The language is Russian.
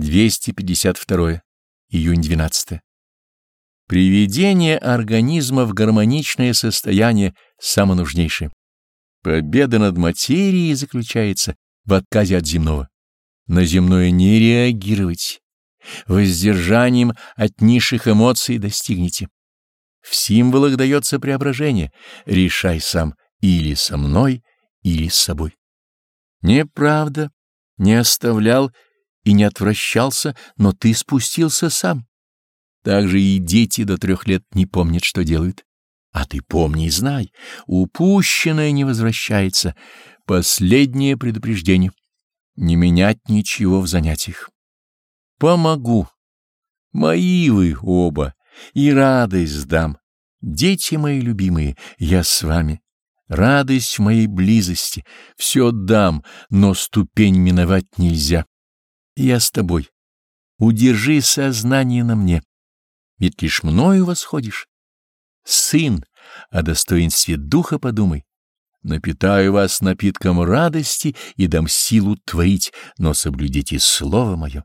252. Июнь 12. Приведение организма в гармоничное состояние само нужнейшее. Победа над материей заключается в отказе от земного. На земное не реагировать. Воздержанием от низших эмоций достигнете. В символах дается преображение. Решай сам или со мной, или с собой. Неправда, не оставлял и не отвращался, но ты спустился сам. Также и дети до трех лет не помнят, что делают. А ты помни и знай, упущенное не возвращается. Последнее предупреждение. Не менять ничего в занятиях. Помогу. Мои вы оба, и радость дам. Дети мои любимые, я с вами. Радость моей близости. Все дам, но ступень миновать нельзя. Я с тобой. Удержи сознание на мне, ведь лишь мною восходишь. Сын, о достоинстве духа подумай. Напитаю вас напитком радости и дам силу творить, но соблюдите слово мое.